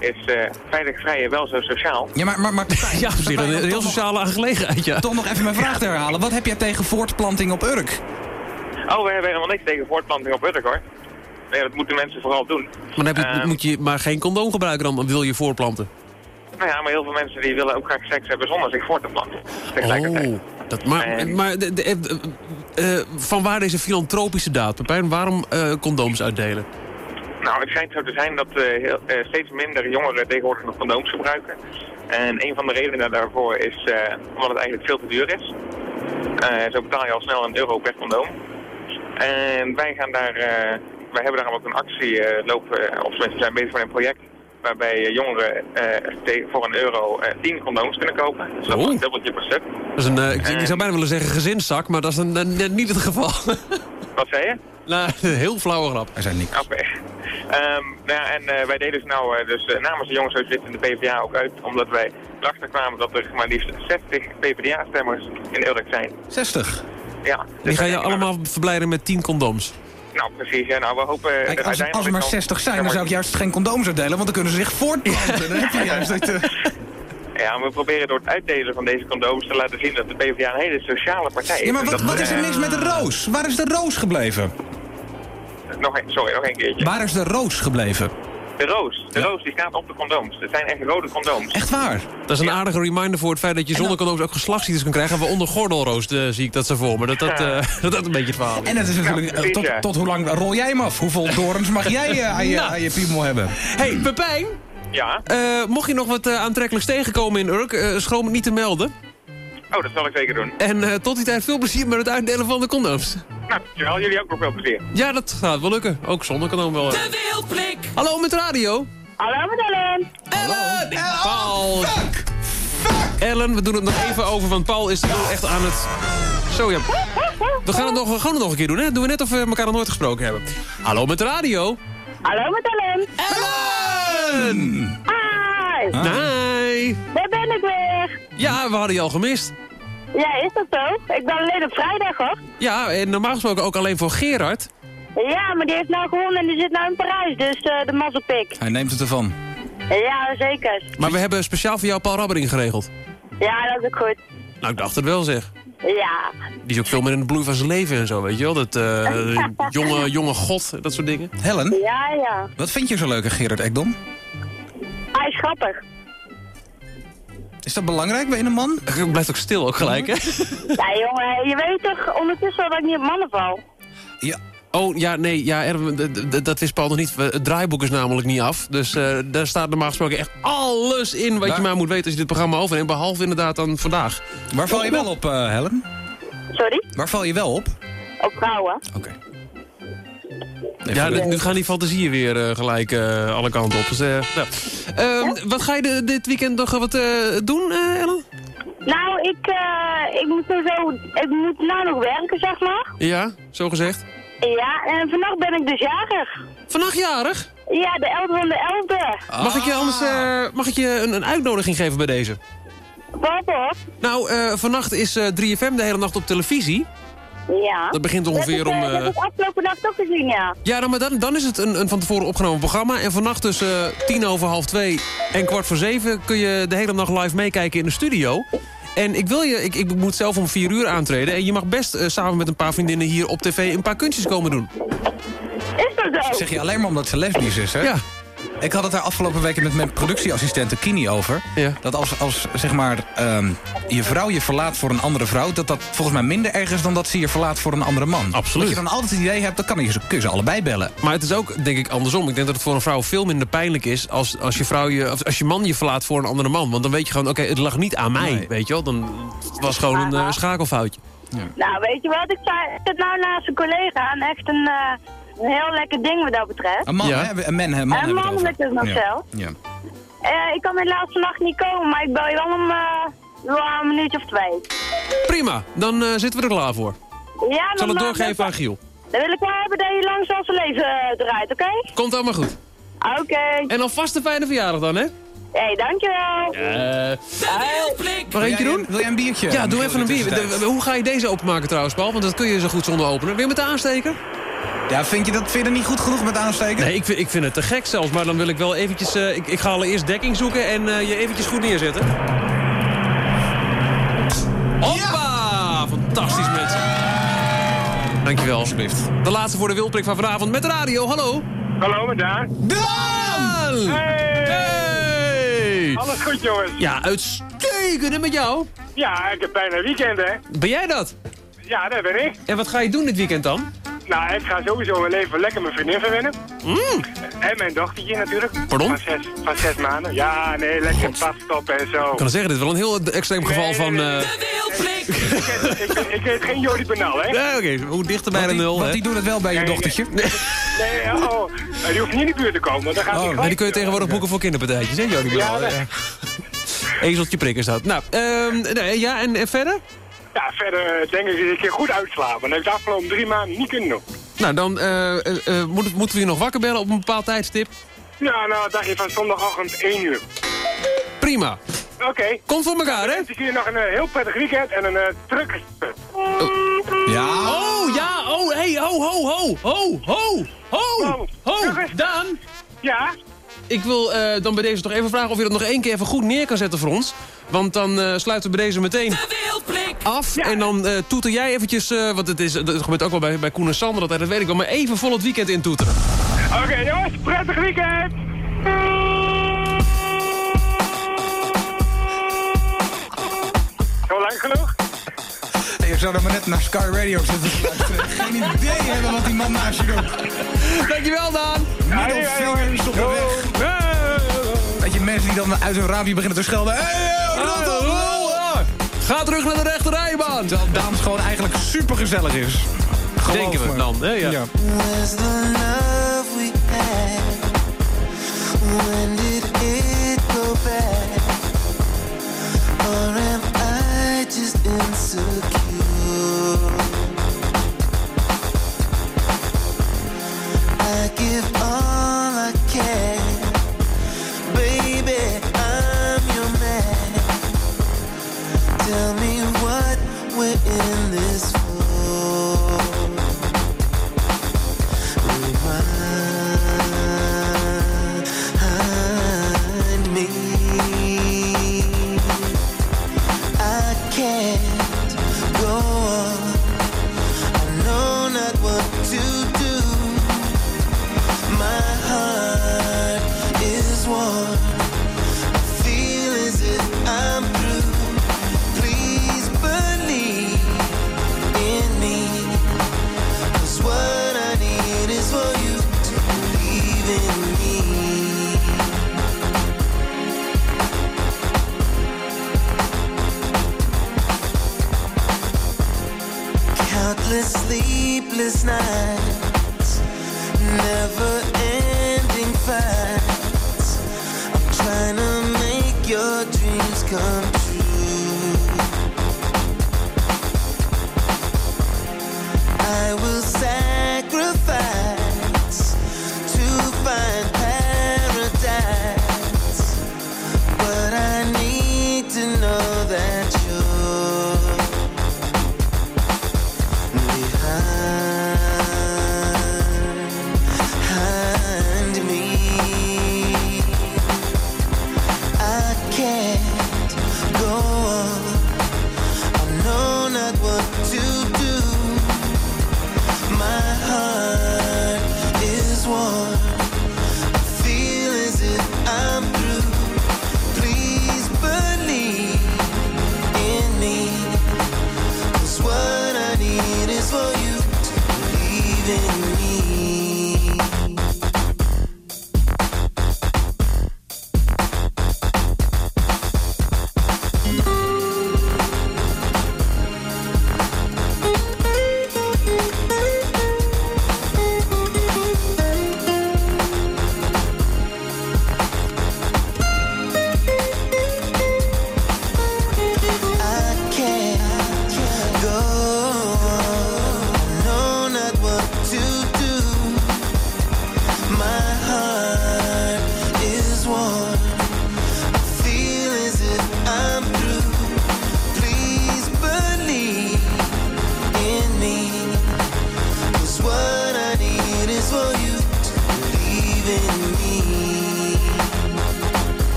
is eh, veilig vrij wel zo sociaal. Ja, maar, maar, maar Ja, Pepijn, een heel nog- sociale aangelegenheid, ja. Toch nog even mijn vraag te herhalen. Wat heb jij tegen voortplanting op Urk? Oh, we hebben helemaal niks tegen voortplanting op Urk hoor. Nee, dat moeten mensen vooral doen. Maar dan heb je, Eh, moet je maar geen condoom gebruiken, dan wil je voorplanten. Nou ja, maar heel veel mensen die willen ook graag seks hebben zonder zich voor te planten. Tegelijkertijd. Oh, dat, maar, En- maar de, de, eh, van waar deze filantropische daad, Pepijn? Waarom eh, condooms uitdelen? Nou, het schijnt zo te zijn dat eh, heel, eh, steeds minder jongeren tegenwoordig nog condooms gebruiken. En een van de redenen daarvoor is eh, omdat het eigenlijk veel te duur is. Zo betaal je al snel een euro per condoom. En wij gaan daar, wij hebben daar ook een actie lopen, of we zijn bezig met een project waarbij eh, jongeren eh, te- voor een euro eh 10 condooms kunnen kopen. Dus dat is een dubbeltje per stuk. Dat is een, eh, ik, ik zou bijna willen zeggen gezinszak, maar dat is een, niet het geval. Wat zei je? nou, een heel flauwe grap. Er zijn niks. Oké. Ehm, nou ja, en eh, wij deden dus nou eh, dus, eh, namens de jongenssocialisten in de PvdA ook uit, omdat wij erachter kwamen dat er maar liefst 60 PvdA-stemmers in Urk zijn. 60? Ja. Die ga je allemaal verblijden met 10 condooms. Nou, precies. Ja, nou, we hopen... Kijk, dat als, uiteindelijk als er maar dan- 60 zijn, dan zou ik juist geen condooms uitdelen, want dan kunnen ze zich voortplanten. Dan heb je juist dat, eh, Ja, we proberen door het uitdelen van deze condooms te laten zien dat de PvdA een hele sociale partij is. Ja, maar wat, wat is er mis met de roos? Waar is de roos gebleven? Nog een, sorry, nog een keertje. Waar is de roos gebleven? De roos. De roos die staat op de condooms. Het zijn echt rode condooms. Echt waar? Dat is een aardige reminder voor het feit dat je zonder condooms ook geslachtsziektes kan krijgen. Waaronder gordelroos eh, zie ik dat ze voor me. Dat dat, eh, dat dat een beetje het verhaal is. En dat is natuurlijk, eh, tot, tot hoe lang rol jij hem af? Hoeveel dorens mag jij eh, aan, je, Nou. aan je piemel hebben? hey, Pepijn. Ja? Eh, mocht je nog wat aantrekkelijks tegenkomen in Urk, schroom het niet te melden. Oh, dat zal ik zeker doen. En eh, tot die tijd veel plezier met het uitdelen van de condooms. Nou, dankjewel. Jullie ook nog veel plezier. Ja, dat gaat wel lukken. Ook zonder condoom wel. De Wildblik. Hallo met radio. Hallo met Ellen. Ellen! Paul. Ellen, we doen het nog even over, want Paul is echt aan het... Zo, ja. We gaan het nog, gewoon nog een keer doen, hè? Doen we net of we elkaar nog nooit gesproken hebben. Hallo met de radio. Hallo met Ellen. Ellen! Hi. Nee. Ja, we hadden je al gemist. Ja, is dat zo? Ik ben alleen op vrijdag, hoor. Ja, en normaal gesproken ook alleen voor Gerard. Ja, maar die heeft nou gewonnen en die zit nou in Parijs, dus eh, de mazzelpik. Hij neemt het ervan. Ja, zeker. Maar we hebben speciaal voor jou Paul Rabbering geregeld. Ja, dat is ook goed. Nou, ik dacht het wel, zeg. Ja. Die is ook veel meer in de bloei van zijn leven en zo, weet je wel. Dat eh, jonge, jonge god, dat soort dingen. Helen, Ja, ja. wat vind je zo leuk aan Gerard Ekdom? Hij is grappig. Is dat belangrijk bij een man? Blijft ook stil ook gelijk, hè? Ja, jongen, je weet toch ondertussen wel dat ik niet op mannen val? Ja. Oh, ja, nee, ja, dat wist Paul nog niet. Het draaiboek is namelijk niet af. Dus eh, daar staat normaal gesproken echt alles in wat je maar moet weten als je dit programma overneemt. Behalve inderdaad dan vandaag. Waar val je wel op, eh, Helen? Sorry? Waar val je wel op? Op vrouwen. Oké. Ja, nu nu gaan die fantasieën weer eh, gelijk eh, alle kanten op. Dus, eh, nou. Ehm, Wat ga je de- dit weekend nog wat eh, doen, eh, Ellen? Nou, ik, eh, ik moet nu zo, ik moet nou nog werken, zeg maar. Ja, zo gezegd. Ja, en vannacht ben ik dus jarig. Vannacht jarig? Ja, de 11 van de 11e. Mag ik je anders eh, mag ik je een, een uitnodiging geven bij deze? Wat op? Nou, eh, vannacht is eh, 3FM de hele nacht op televisie. Ja. Dat begint ongeveer dat is, om, eh, eh, Dat heb ik afgelopen nacht ook gezien, ja. Ja, dan, maar dan, dan is het een, een van tevoren opgenomen programma. En vannacht tussen eh, tien over half twee en kwart voor zeven... kun je de hele nacht live meekijken in de studio. En ik wil je, ik, ik moet zelf om vier uur aantreden. En je mag best eh, samen met een paar vriendinnen hier op tv een paar kunstjes komen doen. Is dat zo? Dat zeg je alleen maar omdat ze lesbisch is, hè? Ja. Ik had het daar afgelopen weken met mijn productieassistente Kini over. Ja. Dat als, als zeg maar, ehm, je vrouw je verlaat voor een andere vrouw... dat dat volgens mij minder erg is dan dat ze je verlaat voor een andere man. Absoluut. Dat je dan altijd het idee hebt, dan kan je ze, kun je ze allebei bellen. Maar het is ook, denk ik, andersom. Ik denk dat het voor een vrouw veel minder pijnlijk is... als, als, je, vrouw je, als je man je verlaat voor een andere man. Want dan weet je gewoon, oké, het lag niet aan mij, weet je wel. Dan het was gewoon een eh, schakelfoutje. Nou, weet je wat? Ik zei, ik zit nou naast een collega en echt een, eh, een heel lekker ding wat dat betreft. Een man, Ja. hè? Een man, hè? Man en hebben we het nog ja. zelf. Ja. Eh, ik kan helaas vannacht niet komen, maar ik bel je wel om eh, een minuutje of twee. Prima, dan eh, zitten we er klaar voor. Ja, Ik zal het doorgeven aan Giel. Dan wil ik wel hebben dat je langs als leven draait, oké? Komt allemaal goed. Oké. En alvast een fijne verjaardag dan, hè? Hé, hey, dankjewel. Eh Hey. Nog eentje Wil jij- doen? Wil jij een biertje? Ja, doe even een bier. De- hoe ga je deze openmaken trouwens, Paul? Want dat kun je zo goed zonder openen. Weer met de aansteker? Ja, vind je dat vind je dat niet goed genoeg met aansteken? Nee, ik vind, ik vind het te gek zelfs. Maar dan wil ik wel eventjes... eh, ik, ik ga allereerst dekking zoeken en eh, je eventjes goed neerzetten. Hoppa! Fantastisch, mensen. Dankjewel. Alsjeblieft. De laatste voor de wildprik van vanavond met de radio. Hallo. Hallo, met daar. Hey! Hey! Alles goed, jongens? Ja, uitstekend. En met jou? Ja, ik heb bijna weekend, hè? Ben jij dat? Ja, dat ben ik. En wat ga je doen dit weekend dan? Nou, ik ga sowieso wel even lekker mijn vriendin verwennen. Mm. En mijn dochtertje natuurlijk. Pardon? Van zes, van zes maanden. Ja, nee, lekker passtoppen en zo. Ik kan zeggen, dit is wel een heel extreem geval van... eh, ik, ik, ik heet geen Jordi Bernal, hè? Ja, oké. Hoe dichter bij de nul, Want hè? die doet het wel bij je Nee, dochtertje. Nee, oh, maar die hoeft niet in de buurt te komen, want dan gaat hij Oh, gelijk... nee, die kun je tegenwoordig boeken voor kinderpartijtjes, hè, Jody? Ja, Bernal? nee. Ezeltje prikken staat. Nou, ehm, nee, ja, en, en verder? Ja, verder eh, denk ik dat ik keer goed uitslapen. Dat heb ik de afgelopen drie maanden niet kunnen doen. Nou, dan eh, eh, moet- moeten we je nog wakker bellen op een bepaald tijdstip. Ja, nou, dacht je van zondagochtend 1 uur. Prima. Oké. Komt voor elkaar, hè? Ik jullie nog een heel prettig weekend en een uh, druk... Ja. Oh, ja, oh, hey, ho, ho, ho, ho, ho, ho, ho, Daan. Ja? Ik wil eh, dan bij deze toch even vragen of je dat nog één keer even goed neer kan zetten voor ons. Want dan eh, sluiten we bij deze meteen af. En dan eh, toeter jij eventjes, eh, want het, is, dat gebeurt ook wel bij, bij Koen en Sander, dat, dat weet ik wel, maar even vol het weekend in toeteren. Oké jongens, prettig weekend! Zo lang genoeg? Je zou er maar net naar Sky Radio zitten luisteren. Geen idee hebben wat die man naast je doet. Dankjewel, Daan. Middelvingers op de weg. Dat je mensen die dan uit hun raampje beginnen te schelden. Hey, Ah, Ga terug naar de rechterrijbaan. Terwijl Daams gewoon eigenlijk super gezellig is. Geloof Denken we me. dan, hè? Ja.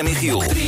Gerard en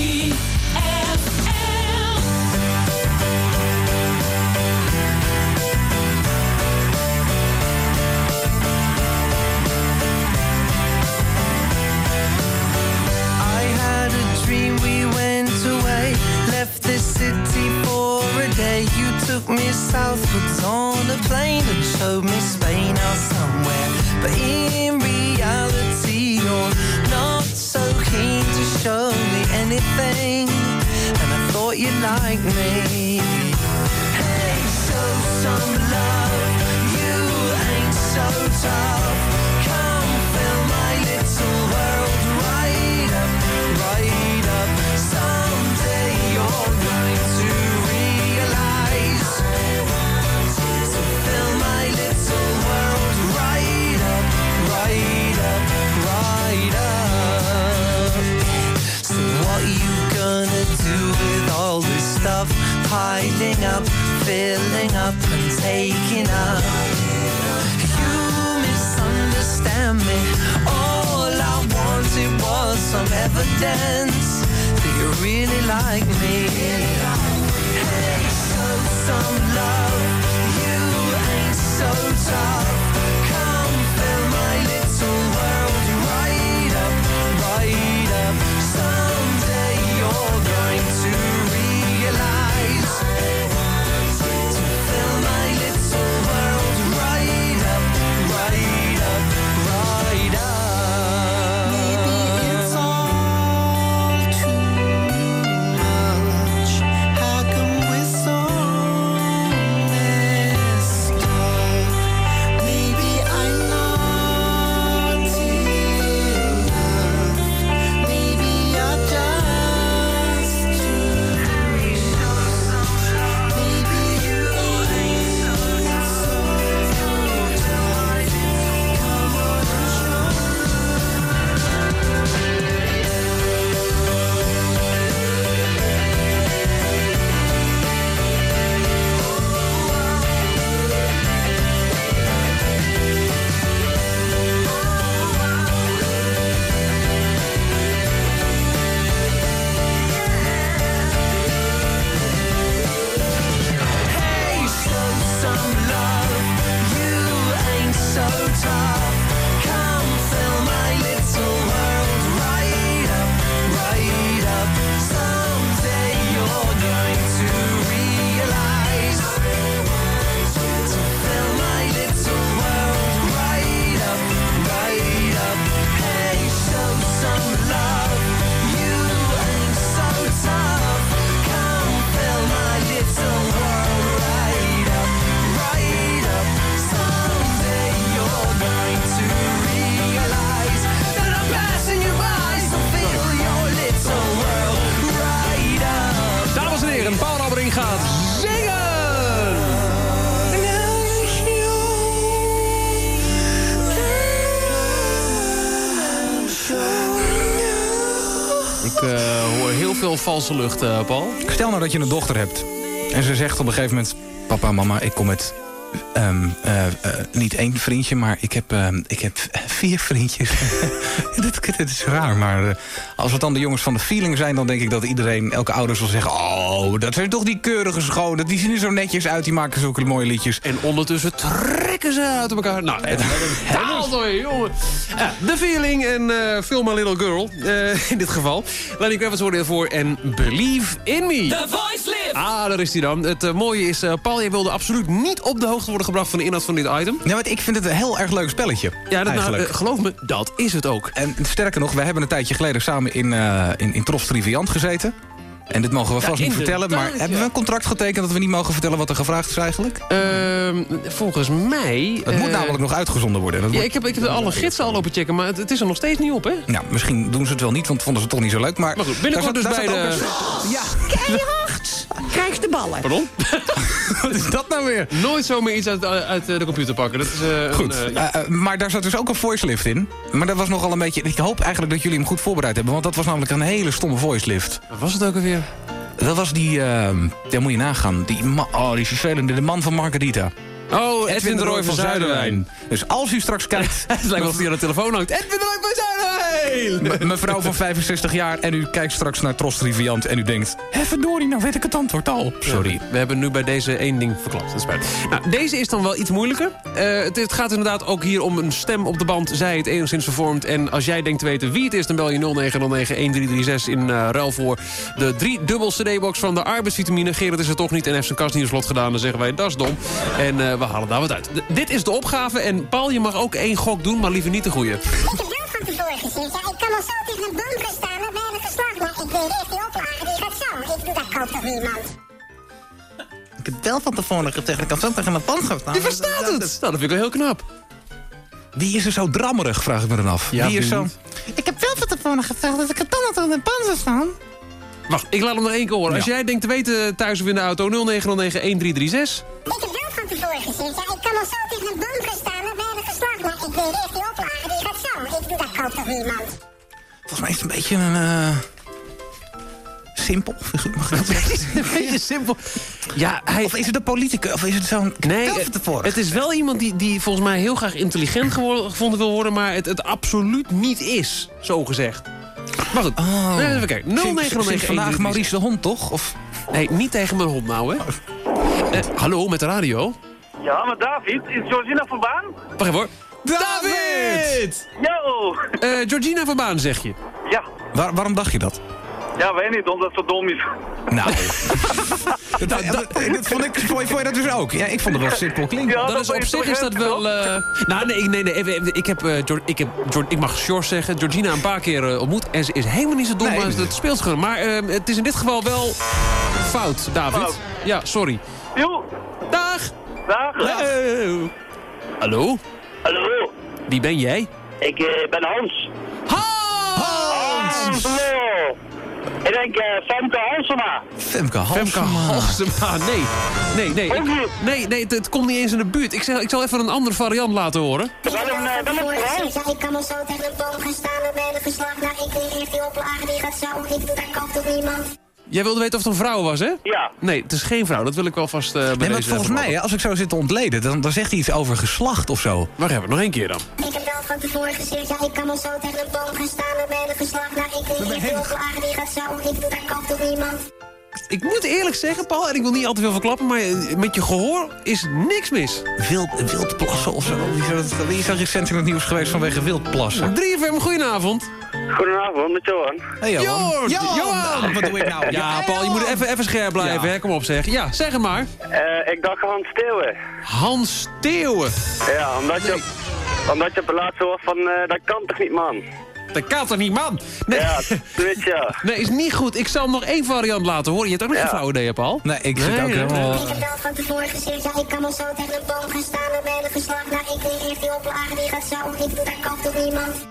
lucht, eh, Paul. Stel nou dat je een dochter hebt. En ze zegt op een gegeven moment... Papa, mama, ik kom met... ehm, eh, eh, niet één vriendje, maar ik heb, ehm, ik heb vier vriendjes. dit, dit is raar, maar eh, als het dan de jongens van de feeling zijn... dan denk ik dat iedereen, elke ouder zal zeggen... oh, dat zijn toch die keurige schonen. Die zien er zo netjes uit, die maken zulke mooie liedjes. En ondertussen trekken ze uit elkaar. Nou, het taal toch, jongen. The Feeling en eh Film My Little Girl. eh, in dit geval. Lenny Kravitz hoorde ervoor en Believe in Me. The Voice! Ah, daar is hij dan. Het eh, mooie is, eh, Paul, jij wilde absoluut niet op de hoogte worden gebracht... van de inhoud van dit item. Ja, want ik vind het een heel erg leuk spelletje. Ja, dat, nou, eigenlijk. eh, geloof me, dat is het ook. En sterker nog, wij hebben een tijdje geleden samen in, eh in, in Tros Triviant gezeten. En dit mogen we Ja, vast niet vertellen, maar hebben we een contract getekend dat we niet mogen vertellen wat er gevraagd is eigenlijk? Ehm, volgens mij... Het moet namelijk nog uitgezonden worden. Dat Ja, wordt- ik heb, ik heb alle gidsen al lopen checken, maar het, het is er nog steeds niet op, hè? Nou, misschien doen ze het wel niet, want vonden ze het toch niet zo leuk. Maar, Maar goed, binnenkort daar dus bij de... ook Ja, Keihard! Krijg de ballen. Pardon? Wat is dat nou weer? Nooit zomaar iets uit, uit de computer pakken. Dat is, eh, Goed, een, eh, eh, maar daar zat dus ook een voice lift in. Maar dat was nogal een beetje... Ik hoop eigenlijk dat jullie hem goed voorbereid hebben... want dat was namelijk een hele stomme voice lift. Wat was het ook alweer? Dat was die... ehm daar moet je nagaan. Die, oh, die vervelende. De man van Margarita. Oh, Edwin de Roy van Zuiderwijn. Dus als u straks kijkt... Het lijkt wel of hij aan de telefoon hangt. Edwin de Roy van Zuiderwijn! Me- mevrouw van 65 jaar en u kijkt straks naar Tros Triviant... en u denkt, hé verdorie, nou weet ik het antwoord al. Sorry. We hebben nu bij deze één ding verklapt. Dat spijt. Nou, deze is dan wel iets moeilijker. Eh, het, het gaat inderdaad ook hier om een stem op de band. Zij het enigszins vervormt. En als jij denkt te weten wie het is... dan bel je 0909-1336 in eh, ruil voor de drie dubbel cd-box van de arbeidsvitamine. Gerrit is er toch niet en heeft zijn kast niet in slot gedaan. Dan zeggen wij, dat is dom. En eh, we halen daar wat uit. D- dit is de opgave. En Paul, je mag ook één gok doen, maar liever niet de goede. Ik heb wel van tevoren gezegd, ja, ik kan al zo tegen een boom gaan staan met weinig geslacht, maar ik weet echt die oplagen, die gaat zo. Ik doe dat koopt toch niemand? Ik heb wel van tevoren gezegd, ik kan zo tegen een pan gaan staan. Je verstaat het! Nou, dat vind ik wel heel knap. Wie is er zo drammerig, vraag ik me dan af. Ja, Wie is zo... Ik heb wel van tevoren gezegd dat ik het dan tegen een pan zou staan. Wacht, ik laat hem nog één keer horen. Als jij denkt te weten thuis of in de auto 0909-1336... Ik heb wel van tevoren gezegd, ja, ik kan al zo tegen een boom gaan staan met weinig geslacht, maar ik weet echt die oplagen, die gaat zo. Ik doe dat koopt toch niemand? Volgens mij is het een beetje een... eh, Simpel, mag ik dat zeggen? Een beetje simpel. Ja, hij... Of is het een politicus? Of is het zo'n... Nee, het, tevoren. het is wel iemand die, die volgens mij heel graag intelligent geworden, gevonden wil worden... maar het, het absoluut niet is, zo gezegd. Maar goed, Oh. nee, even kijken. Sinds- sinds 0909 vandaag Maurice de Hond, toch? Of... Nee, niet tegen mijn hond nou, hè. Oh. Eh, hallo, met de radio. Ja, maar David, is Georgina van Baan? Wacht even hoor. David! Yo! Eh, Georgina van Baan, zeg je. Ja. Waar- waarom dacht je dat? Ja, weet niet, omdat het zo dom is. Nou, dat, dat, dat vond ik, vond, je- vond je dat dus ook? Ja, ik vond het wel simpel klinken. dat is op zich is dat wel... eh, nou, nee, nee, nee. even- even- Ik heb, eh, ik heb ik mag George zeggen, Georgina een paar keer eh, ontmoet. En ze is helemaal niet zo dom Nee. als het speelt gewoon. Maar eh, het is in dit geval wel fout, David. Fout. Ja, sorry. Jo. Dag! Dag. Hallo. Hallo? Hallo. Wie ben jij? Ik ben Hans. Hans! Hallo. Ik denk eh Femke Hansema. Femke Femke Halsema. Nee, nee, nee. Ik- nee, nee, het, het komt niet eens in de buurt. Ik, zeg, ik zal even een andere variant laten horen. Wel van tevoren gezegd, ja, ik kan al zo tegen een boom gaan staan met weinig geslacht, maar ik echt die oplagen, die gaat zo. Ik doe dat koopt toch niemand? Jij wilde weten of het een vrouw was, hè? Ja. Nee, het is geen vrouw. Dat wil ik wel vast eh bij Nee, want volgens mij, hè, als ik zo zit te ontleden, dan, dan zegt hij iets over geslacht of zo. Waar hebben we het? Nog één keer dan. Ik heb wel van tevoren gezegd, ja, ik kan al zo tegen een boom gaan staan met weinig geslacht, maar ik weet echt die oplagen, die gaat zo. Ik doe dat koopt toch niemand? Ik moet eerlijk zeggen, Paul, en ik wil niet al te veel verklappen... maar eh, met je gehoor is niks mis. Wild, wildplassen of zo. Wie is, dat, wie is er recent in het nieuws geweest vanwege wildplassen? 3FM, goedenavond. Goedenavond, met Johan. Hey, Johan. Johan! Johan! Johan! Wat doe ik nou? Ja, Paul, je moet even, even scherp blijven, Ja. hè? Kom op, zeg. Ja, zeg het maar. Eh, ik dacht Hans Steeuwen. Hans Steeuwen. Ja, omdat je, omdat je op de laatste hoort van, eh, dat kan toch niet, man? Dat kan toch niet, man? Nee. Ja, weet je. Nee, is niet goed. Ik zal hem nog één variant laten horen. Je hebt ook nog Ja. geen flauw idee, hè, Paul? Nee, ik zit Nee, ook helemaal... Ik heb wel van tevoren gezegd, ja, ik kan al zo tegen een boom gaan staan met weinig geslacht, maar ik weet echt die oplagen, die gaat zo. Ik doe dat koopt toch niemand?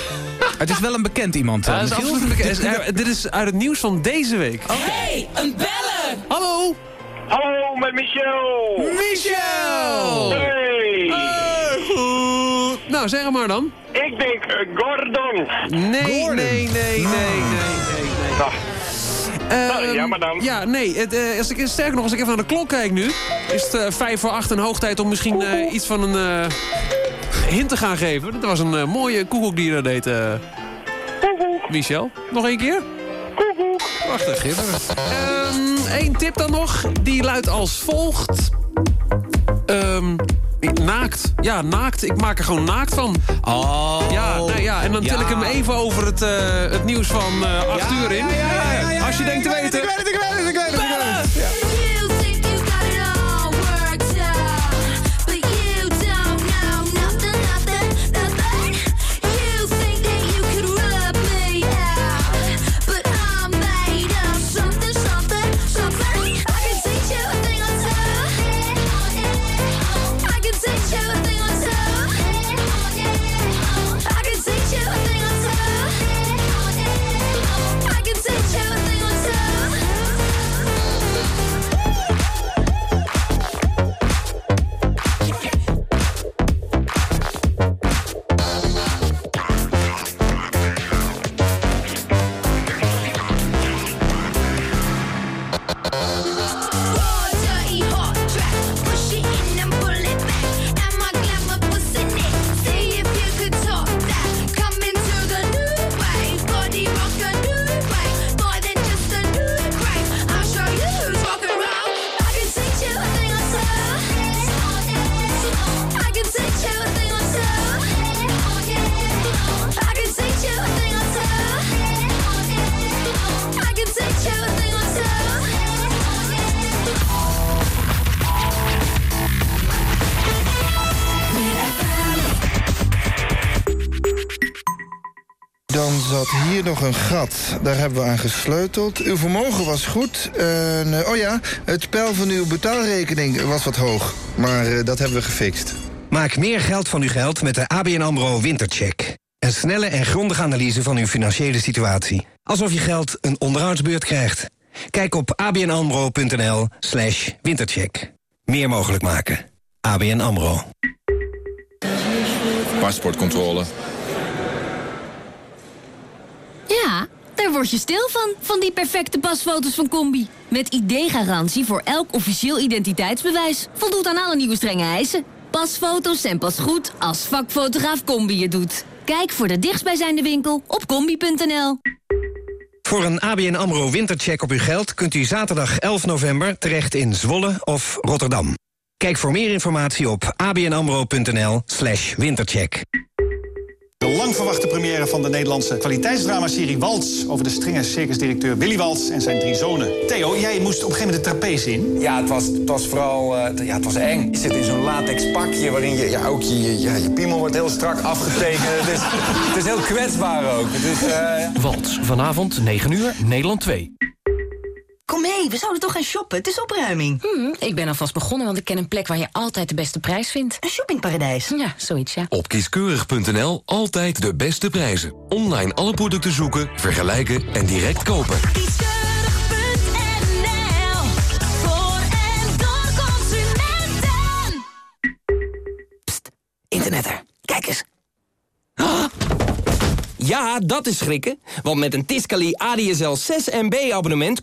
Het is wel een bekend iemand. Ja, eh, is bekend. Eh, Dit is uit het nieuws van deze week. Hey, een bellen! Hallo! Hallo, met Michel. Michel! Hey. Nou, zeg het maar dan. Ik denk eh, Gordon. Nee, nee, nee, nee, nee, nee, nee. Nou, Ehm, Nou, jammer dan. Ja, nee. Het, eh, als ik, sterker nog, als ik even naar de klok kijk nu... is het vijf voor acht en hoog tijd om misschien eh, iets van een hint te gaan geven. Dat was een mooie koekoek die je daar deed, Michel. Nog één keer? koekoek. Prachtig. Ehm Eén tip dan nog. Die luidt als volgt. Ehm, naakt. Ja, naakt. Ik maak er gewoon naakt van. Oh. Ja, nou ja, en dan til ik hem even over het, eh, het nieuws van eh 8 uur in. Als je denkt te weten. Ik weet het, ik weet het, ik weet het. ik weet het. Daar hebben we aan gesleuteld. Uw vermogen was goed. Eh, oh ja, het spel van uw betaalrekening was wat hoog. Maar eh, dat hebben we gefixt. Maak meer geld van uw geld met de ABN AMRO Wintercheck. Een snelle en grondige analyse van uw financiële situatie. Alsof je geld een onderhoudsbeurt krijgt. Kijk op abnamro.nl slash wintercheck. Meer mogelijk maken. ABN AMRO. Paspoortcontrole. Ja, daar word je stil van, van die perfecte pasfoto's van Combi. Met ID-garantie voor elk officieel identiteitsbewijs. Voldoet aan alle nieuwe strenge eisen. Pasfoto's zijn pas goed als vakfotograaf Combi het doet. Kijk voor de dichtstbijzijnde winkel op combi.nl. Voor een ABN AMRO Wintercheck op uw geld... kunt u zaterdag 11 november terecht in Zwolle of Rotterdam. Kijk voor meer informatie op abnamro.nl slash wintercheck. De lang verwachte première van de Nederlandse kwaliteitsdramaserie Waltz... over de strenge circusdirecteur Willy Waltz en zijn drie zonen. Theo, jij moest op een gegeven moment de trapeze in. Ja, het was, het was vooral eh, ja, het was eng. Je zit in zo'n latex pakje waarin je, ja, ook je, je, ja, je piemel wordt heel strak afgetekend. het, is, het is heel kwetsbaar ook. Het is, eh, Waltz, vanavond 9 uur, Nederland 2. Kom mee, we zouden toch gaan shoppen? Het is opruiming. Hmm, ik ben alvast begonnen, want ik ken een plek waar je altijd de beste prijs vindt. Een shoppingparadijs? Ja, zoiets, ja. Op kieskeurig.nl altijd de beste prijzen. Online alle producten zoeken, vergelijken en direct kopen. Kieskeurig.nl Voor en door consumenten. Internetter, kijk eens. Ah! Ja, dat is schrikken. Want met een Tiscali ADSL 6 MB abonnement kun je